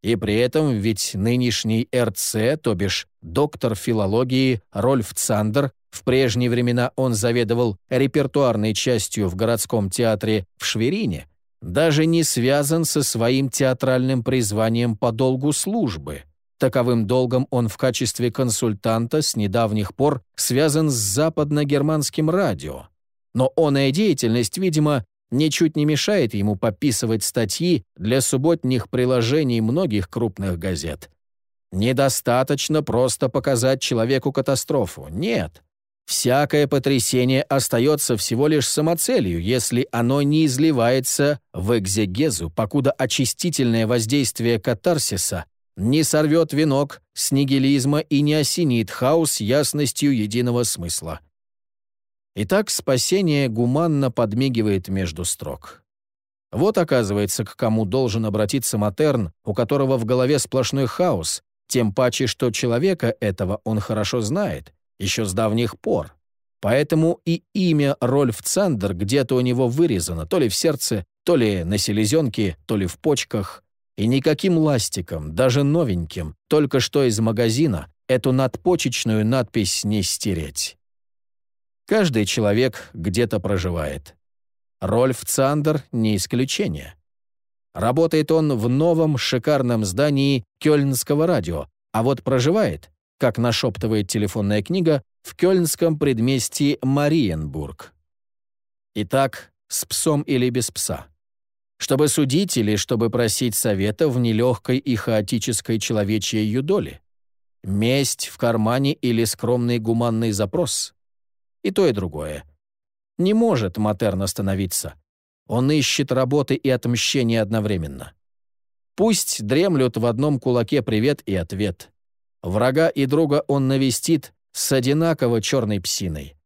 И при этом ведь нынешний РЦ, то бишь доктор филологии Рольф Цандер, в прежние времена он заведовал репертуарной частью в городском театре в Шверине, даже не связан со своим театральным призванием по долгу службы. Таковым долгом он в качестве консультанта с недавних пор связан с западно-германским радио. Но оная деятельность, видимо, ничуть не мешает ему пописывать статьи для субботних приложений многих крупных газет. Недостаточно просто показать человеку катастрофу. Нет. Всякое потрясение остается всего лишь самоцелью, если оно не изливается в экзегезу, покуда очистительное воздействие катарсиса не сорвет венок с нигилизма и не осенит хаос ясностью единого смысла. Итак, спасение гуманно подмигивает между строк. Вот, оказывается, к кому должен обратиться Матерн, у которого в голове сплошной хаос, тем паче, что человека этого он хорошо знает, еще с давних пор. Поэтому и имя Рольф Цандер где-то у него вырезано, то ли в сердце, то ли на селезенке, то ли в почках. И никаким ластиком, даже новеньким, только что из магазина, эту надпочечную надпись не стереть. Каждый человек где-то проживает. Рольф Цандер не исключение. Работает он в новом шикарном здании Кёльнского радио, а вот проживает, как нашептывает телефонная книга, в кёльнском предместье Мариенбург. Итак, с псом или без пса? Чтобы судить или чтобы просить совета в нелегкой и хаотической человечьей юдоле? Месть в кармане или скромный гуманный запрос? И то, и другое. Не может Матерн остановиться. Он ищет работы и отмщения одновременно. Пусть дремлют в одном кулаке привет и ответ. Врага и друга он навестит с одинаково черной псиной.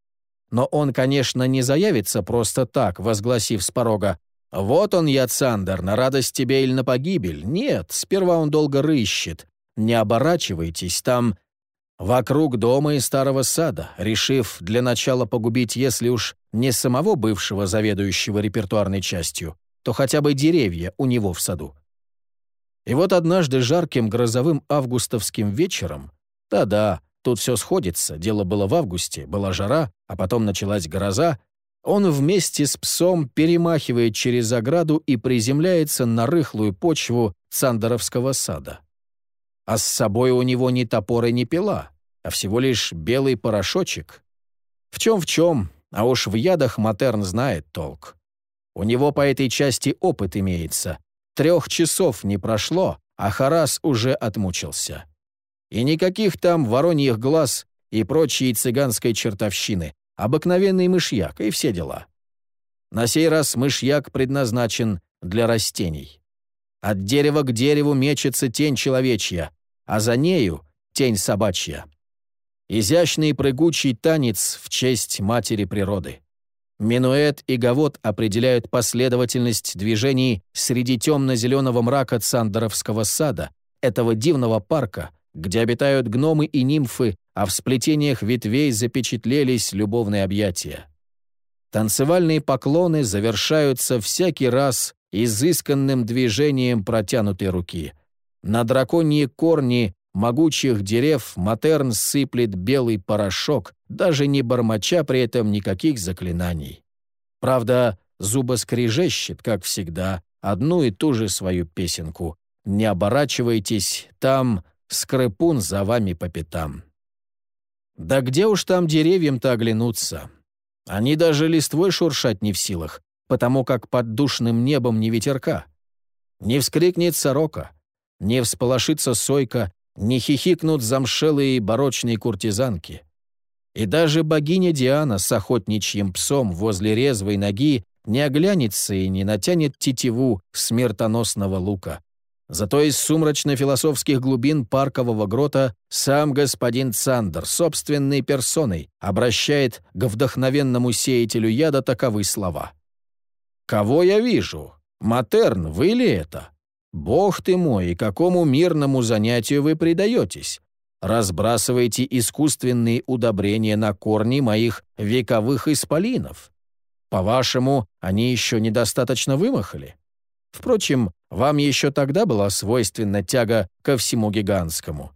Но он, конечно, не заявится просто так, возгласив с порога «Вот он, я, Цандер, на радость тебе или на погибель». Нет, сперва он долго рыщет. Не оборачивайтесь, там вокруг дома и старого сада, решив для начала погубить, если уж не самого бывшего заведующего репертуарной частью, то хотя бы деревья у него в саду. И вот однажды жарким грозовым августовским вечером, да-да, тут все сходится, дело было в августе, была жара, а потом началась гроза, он вместе с псом перемахивает через ограду и приземляется на рыхлую почву Цандеровского сада. А с собой у него ни топор и ни пила, а всего лишь белый порошочек. В чем в чем, а уж в ядах Матерн знает толк. У него по этой части опыт имеется. Трех часов не прошло, а Харас уже отмучился. И никаких там вороньих глаз и прочей цыганской чертовщины. Обыкновенный мышьяк и все дела. На сей раз мышьяк предназначен для растений. От дерева к дереву мечется тень человечья, а за нею — тень собачья. Изящный прыгучий танец в честь матери природы. Минуэт и гавот определяют последовательность движений среди темно-зеленого мрака Цандеровского сада, этого дивного парка, где обитают гномы и нимфы, а в сплетениях ветвей запечатлелись любовные объятия. Танцевальные поклоны завершаются всякий раз изысканным движением протянутой руки. На драконьи корни могучих дерев Матерн сыплет белый порошок, даже не бормоча при этом никаких заклинаний. Правда, зубоскрежещет, как всегда, одну и ту же свою песенку. «Не оборачивайтесь, там скрипун за вами по пятам». Да где уж там деревьям-то оглянуться? Они даже листвой шуршать не в силах, потому как под душным небом не ветерка. Не вскрикнет сорока, не всполошится сойка, не хихикнут замшелые барочные куртизанки. И даже богиня Диана с охотничьим псом возле резвой ноги не оглянется и не натянет тетиву смертоносного лука. Зато из сумрачно-философских глубин паркового грота сам господин Цандер собственной персоной обращает к вдохновенному сеятелю яда таковы слова. «Кого я вижу? Матерн, вы ли это? Бог ты мой, и какому мирному занятию вы предаетесь? Разбрасываете искусственные удобрения на корни моих вековых исполинов. По-вашему, они еще недостаточно вымахали? Впрочем, вам еще тогда была свойственна тяга ко всему гигантскому.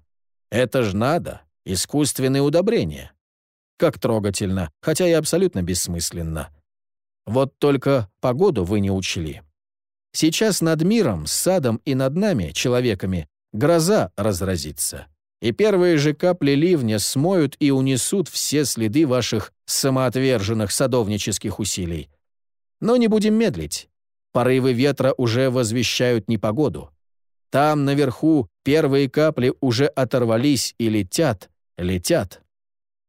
Это ж надо, искусственные удобрения. Как трогательно, хотя и абсолютно бессмысленно. Вот только погоду вы не учли. Сейчас над миром, садом и над нами, человеками, гроза разразится. И первые же капли ливня смоют и унесут все следы ваших самоотверженных садовнических усилий. Но не будем медлить. Порывы ветра уже возвещают непогоду. Там, наверху, первые капли уже оторвались и летят, летят.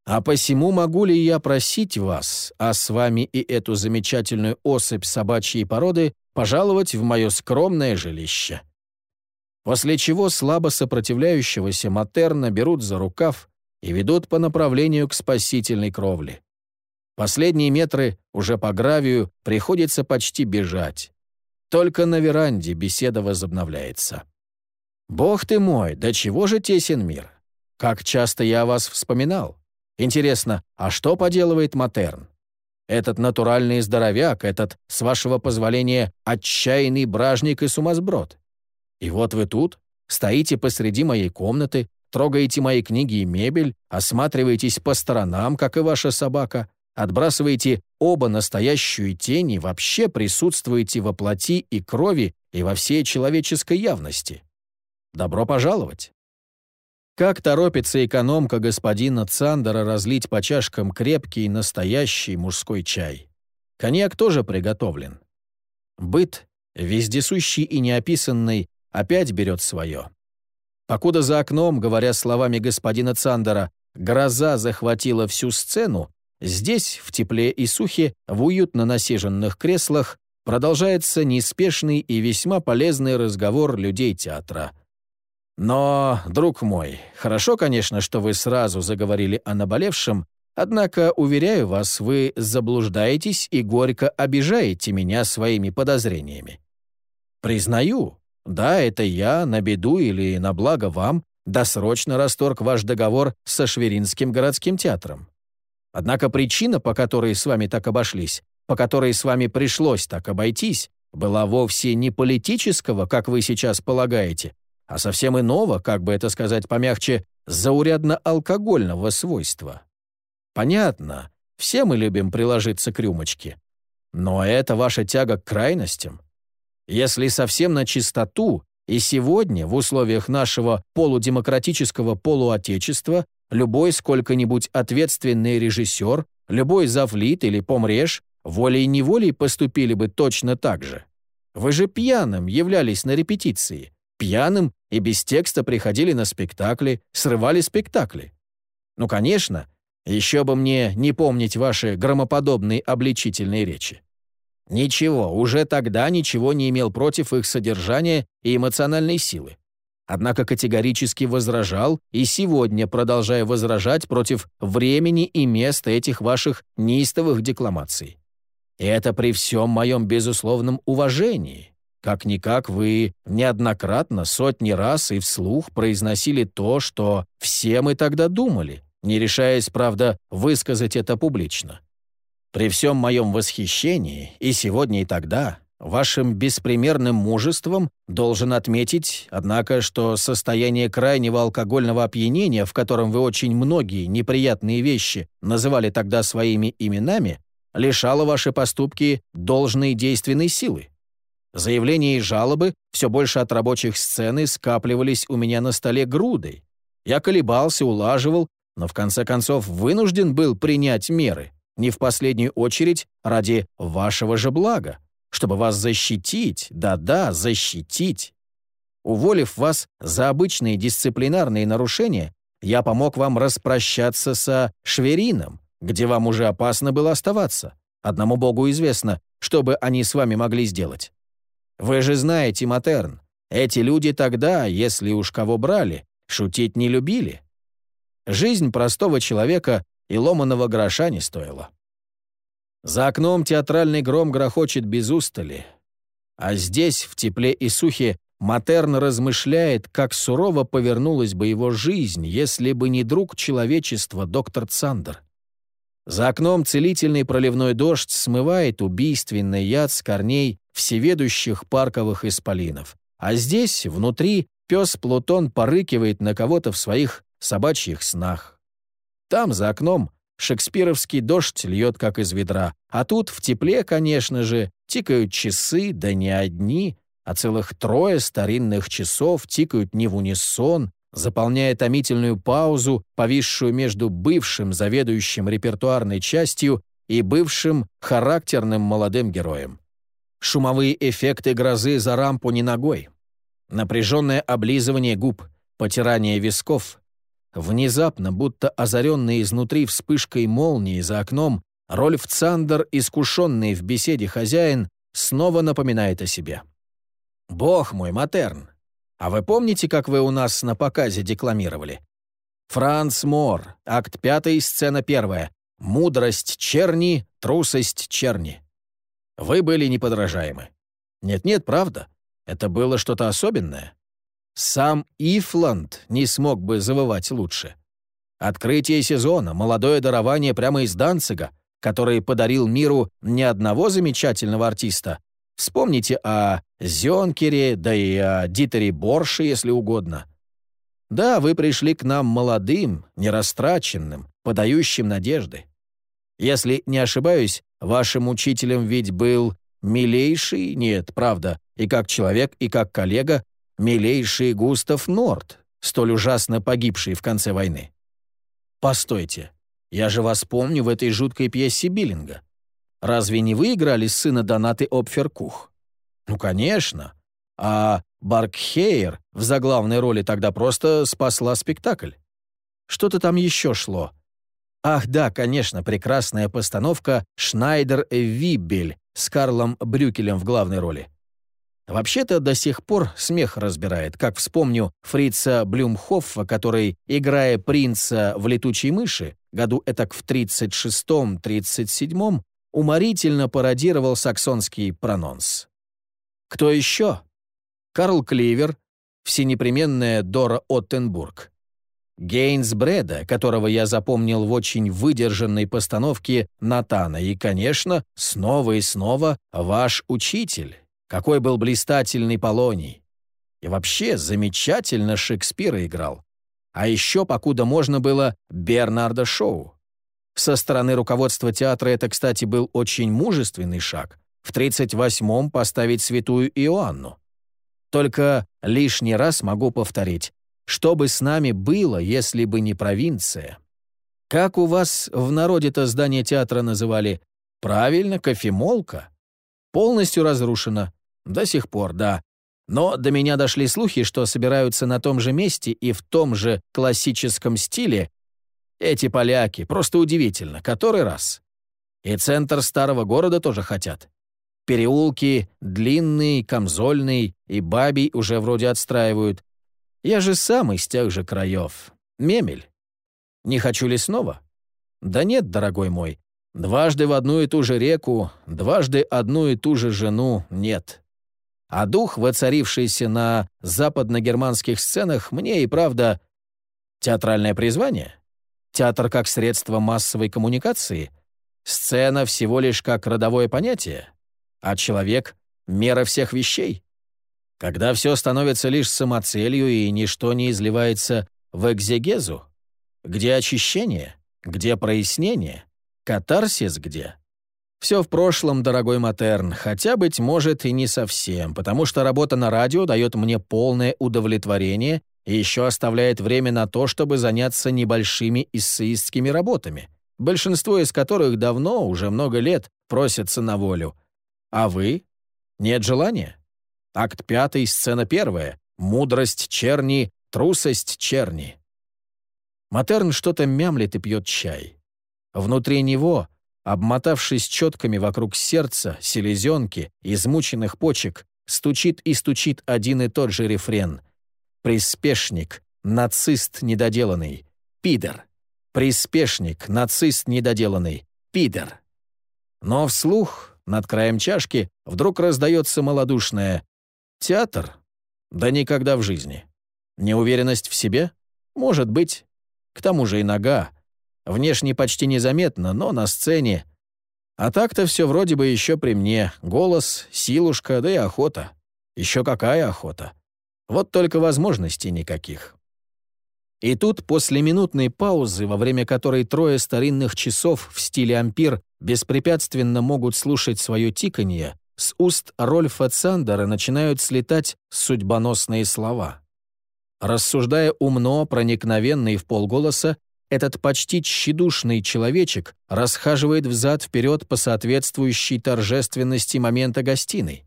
А посему могу ли я просить вас, а с вами и эту замечательную особь собачьей породы, пожаловать в мое скромное жилище?» После чего слабо сопротивляющегося Матерна берут за рукав и ведут по направлению к спасительной кровле. Последние метры, уже по гравию, приходится почти бежать. Только на веранде беседа возобновляется. «Бог ты мой, да чего же тесен мир? Как часто я о вас вспоминал? Интересно, а что поделывает Матерн? Этот натуральный здоровяк, этот, с вашего позволения, отчаянный бражник и сумасброд. И вот вы тут, стоите посреди моей комнаты, трогаете мои книги и мебель, осматриваетесь по сторонам, как и ваша собака, отбрасываете оба настоящую тень и вообще присутствуете во плоти и крови и во всей человеческой явности. Добро пожаловать!» Как торопится экономка господина Цандера разлить по чашкам крепкий настоящий мужской чай. Коньяк тоже приготовлен. Быт, вездесущий и неописанный, опять берет свое. Покуда за окном, говоря словами господина Цандера, гроза захватила всю сцену, здесь, в тепле и сухе, в уютно насиженных креслах, продолжается неспешный и весьма полезный разговор людей театра — но, друг мой, хорошо, конечно, что вы сразу заговорили о наболевшем, однако, уверяю вас, вы заблуждаетесь и горько обижаете меня своими подозрениями. Признаю, да, это я, на беду или на благо вам, досрочно расторг ваш договор со Шверинским городским театром. Однако причина, по которой с вами так обошлись, по которой с вами пришлось так обойтись, была вовсе не политического, как вы сейчас полагаете, а совсем иного, как бы это сказать помягче, заурядно-алкогольного свойства. Понятно, все мы любим приложиться к рюмочке. Но это ваша тяга к крайностям. Если совсем на чистоту, и сегодня, в условиях нашего полудемократического полуотечества, любой сколько-нибудь ответственный режиссер, любой завлит или помреж, волей-неволей поступили бы точно так же. Вы же пьяным являлись на репетиции пьяным и без текста приходили на спектакли, срывали спектакли. Ну, конечно, еще бы мне не помнить ваши громоподобные обличительные речи. Ничего, уже тогда ничего не имел против их содержания и эмоциональной силы. Однако категорически возражал и сегодня продолжая возражать против времени и места этих ваших неистовых декламаций. И это при всем моем безусловном уважении. Как-никак вы неоднократно, сотни раз и вслух произносили то, что все мы тогда думали, не решаясь, правда, высказать это публично. При всем моем восхищении, и сегодня, и тогда, вашим беспримерным мужеством должен отметить, однако, что состояние крайнего алкогольного опьянения, в котором вы очень многие неприятные вещи называли тогда своими именами, лишало ваши поступки должной действенной силы. Заявления и жалобы все больше от рабочих сцены скапливались у меня на столе грудой. Я колебался, улаживал, но в конце концов вынужден был принять меры, не в последнюю очередь ради вашего же блага, чтобы вас защитить, да-да, защитить. Уволив вас за обычные дисциплинарные нарушения, я помог вам распрощаться со Шверином, где вам уже опасно было оставаться. Одному Богу известно, что бы они с вами могли сделать. Вы же знаете, Матерн, эти люди тогда, если уж кого брали, шутить не любили. Жизнь простого человека и ломаного гроша не стоила. За окном театральный гром грохочет без устали. А здесь, в тепле и сухе, Матерн размышляет, как сурово повернулась бы его жизнь, если бы не друг человечества доктор Цандер. За окном целительный проливной дождь смывает убийственный яд с корней всеведущих парковых исполинов. А здесь, внутри, пес Плутон порыкивает на кого-то в своих собачьих снах. Там, за окном, шекспировский дождь льет как из ведра, а тут, в тепле, конечно же, тикают часы, да не одни, а целых трое старинных часов тикают не в унисон, заполняя томительную паузу, повисшую между бывшим заведующим репертуарной частью и бывшим характерным молодым героем. Шумовые эффекты грозы за рампу не ногой. Напряженное облизывание губ, потирание висков. Внезапно, будто озаренный изнутри вспышкой молнии за окном, Рольф Цандер, искушенный в беседе хозяин, снова напоминает о себе. «Бог мой, Матерн, а вы помните, как вы у нас на показе декламировали? Франц Мор, акт пятый, сцена первая. Мудрость черни, трусость черни. Вы были неподражаемы. Нет-нет, правда. Это было что-то особенное. Сам Ифланд не смог бы завывать лучше. Открытие сезона, молодое дарование прямо из Данцига, который подарил миру не одного замечательного артиста, Вспомните о Зёнкере, да и о Дитере Борше, если угодно. Да, вы пришли к нам молодым, нерастраченным, подающим надежды. Если не ошибаюсь, вашим учителем ведь был милейший, нет, правда, и как человек, и как коллега, милейший Густав Норт, столь ужасно погибший в конце войны. Постойте, я же вас помню в этой жуткой пьесе Биллинга. Разве не вы играли сына Донаты Опферкух? Ну, конечно. А Баркхейер в заглавной роли тогда просто спасла спектакль. Что-то там еще шло. Ах да, конечно, прекрасная постановка «Шнайдер Виббель» с Карлом Брюкелем в главной роли. Вообще-то до сих пор смех разбирает, как вспомню Фрица Блюмхоффа, который, играя принца в «Летучей мыши», году этак в 36-37, уморительно пародировал саксонский прононс. Кто еще? Карл Кливер, всенепременная Дора Оттенбург. Гейнс Брэда, которого я запомнил в очень выдержанной постановке Натана, и, конечно, снова и снова ваш учитель. Какой был блистательный Полоний. И вообще замечательно Шекспира играл. А еще, покуда можно было, Бернарда Шоу. Со стороны руководства театра это, кстати, был очень мужественный шаг. В 38-м поставить святую Иоанну. Только лишний раз могу повторить, что бы с нами было, если бы не провинция? Как у вас в народе-то здание театра называли? Правильно, кофемолка. Полностью разрушено. До сих пор, да. Но до меня дошли слухи, что собираются на том же месте и в том же классическом стиле эти поляки, просто удивительно, который раз. И центр старого города тоже хотят. Переулки длинный, камзольный и бабий уже вроде отстраивают. Я же сам из тех же краев. Мемель. Не хочу лесного? Да нет, дорогой мой. Дважды в одну и ту же реку, дважды одну и ту же жену нет. А дух, воцарившийся на западногерманских сценах, мне и правда театральное призвание? Театр как средство массовой коммуникации? Сцена всего лишь как родовое понятие? А человек — мера всех вещей? Когда все становится лишь самоцелью и ничто не изливается в экзегезу? Где очищение? Где прояснение? Катарсис где? Все в прошлом, дорогой Матерн, хотя, быть может, и не совсем, потому что работа на радио дает мне полное удовлетворение и еще оставляет время на то, чтобы заняться небольшими эссеистскими работами, большинство из которых давно, уже много лет, просятся на волю. А вы? Нет желания? Акт пятый, сцена первая. Мудрость черни, трусость черни. Матерн что-то мямлит и пьет чай. Внутри него, обмотавшись четками вокруг сердца, селезенки, измученных почек, стучит и стучит один и тот же рефрен — Приспешник, нацист недоделанный, пидор. Приспешник, нацист недоделанный, пидор. Но вслух, над краем чашки, вдруг раздается малодушное «Театр? Да никогда в жизни. Неуверенность в себе? Может быть. К тому же и нога. Внешне почти незаметно, но на сцене. А так-то все вроде бы еще при мне. Голос, силушка, да и охота. Еще какая охота. Вот только возможностей никаких. И тут, после минутной паузы, во время которой трое старинных часов в стиле ампир беспрепятственно могут слушать свое тиканье, с уст Рольфа Цандера начинают слетать судьбоносные слова. Рассуждая умно, проникновенно и в полголоса, этот почти тщедушный человечек расхаживает взад-вперед по соответствующей торжественности момента гостиной.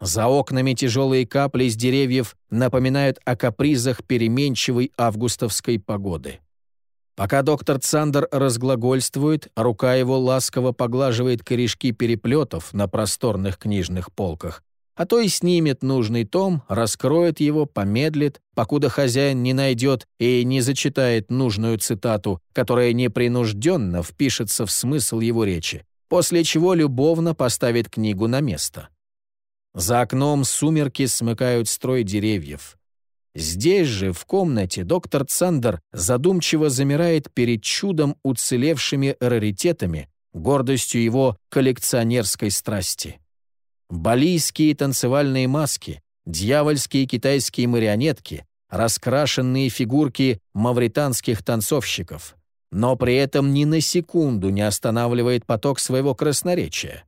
За окнами тяжелые капли с деревьев напоминают о капризах переменчивой августовской погоды. Пока доктор Цандер разглагольствует, рука его ласково поглаживает корешки переплетов на просторных книжных полках, а то и снимет нужный том, раскроет его, помедлит, покуда хозяин не найдет и не зачитает нужную цитату, которая непринужденно впишется в смысл его речи, после чего любовно поставит книгу на место. За окном сумерки смыкают строй деревьев. Здесь же, в комнате, доктор Цандер задумчиво замирает перед чудом уцелевшими раритетами, гордостью его коллекционерской страсти. Балийские танцевальные маски, дьявольские китайские марионетки, раскрашенные фигурки мавританских танцовщиков. Но при этом ни на секунду не останавливает поток своего красноречия.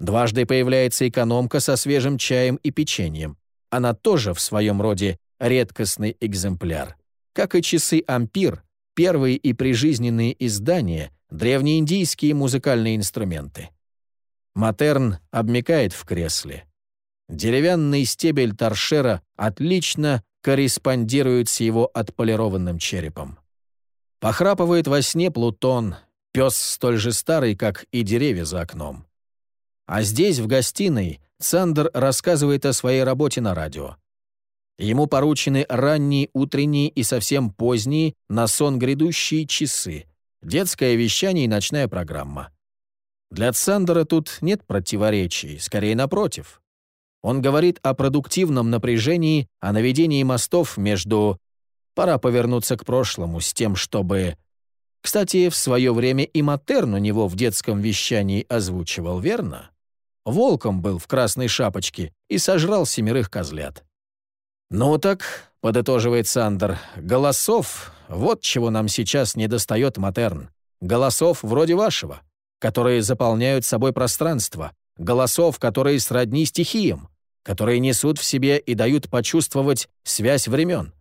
Дважды появляется экономка со свежим чаем и печеньем. Она тоже в своем роде редкостный экземпляр. Как и часы «Ампир», первые и прижизненные издания, древнеиндийские музыкальные инструменты. Матерн обмекает в кресле. Деревянный стебель торшера отлично корреспондирует с его отполированным черепом. Похрапывает во сне Плутон, пес столь же старый, как и деревья за окном. А здесь, в гостиной, Сандер рассказывает о своей работе на радио. Ему поручены ранние, утренние и совсем поздние, на сон грядущие часы, детское вещание и ночная программа. Для Цандера тут нет противоречий, скорее напротив. Он говорит о продуктивном напряжении, о наведении мостов между... Пора повернуться к прошлому с тем, чтобы... Кстати, в свое время и Матерн у него в детском вещании озвучивал, верно? Волком был в красной шапочке и сожрал семерых козлят. «Ну так», — подытоживает Сандер, — «голосов, вот чего нам сейчас недостает Матерн. Голосов вроде вашего которые заполняют собой пространство, голосов, которые сродни стихиям, которые несут в себе и дают почувствовать связь времен,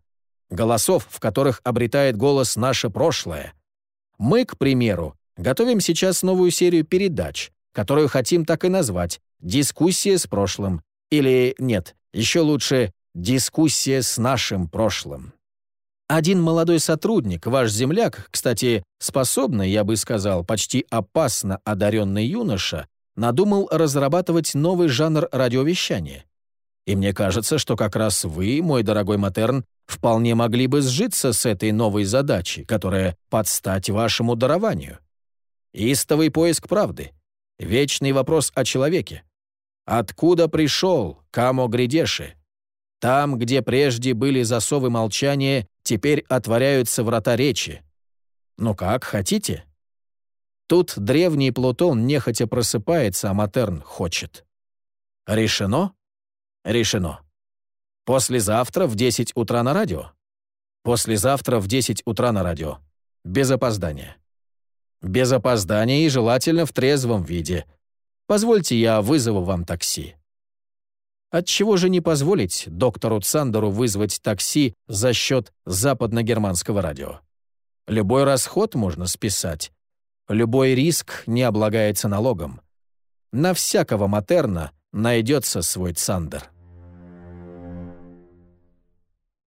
голосов, в которых обретает голос наше прошлое. Мы, к примеру, готовим сейчас новую серию передач, которую хотим так и назвать «Дискуссия с прошлым» или, нет, еще лучше «Дискуссия с нашим прошлым». Один молодой сотрудник, ваш земляк, кстати, способный, я бы сказал, почти опасно одаренный юноша, надумал разрабатывать новый жанр радиовещания. И мне кажется, что как раз вы, мой дорогой Матерн, вполне могли бы сжиться с этой новой задачей, которая подстать вашему дарованию. Истовый поиск правды. Вечный вопрос о человеке. Откуда пришел Камо Гридеши? Там, где прежде были засовы молчания, Теперь отворяются врата речи. Ну как, хотите? Тут древний Плутон нехотя просыпается, а Матерн хочет. Решено? Решено. Послезавтра в 10 утра на радио? Послезавтра в 10 утра на радио. Без опоздания. Без опоздания и желательно в трезвом виде. Позвольте, я вызову вам такси. Отчего же не позволить доктору Цандеру вызвать такси за счет западно-германского радио? Любой расход можно списать. Любой риск не облагается налогом. На всякого матерна найдется свой Цандер.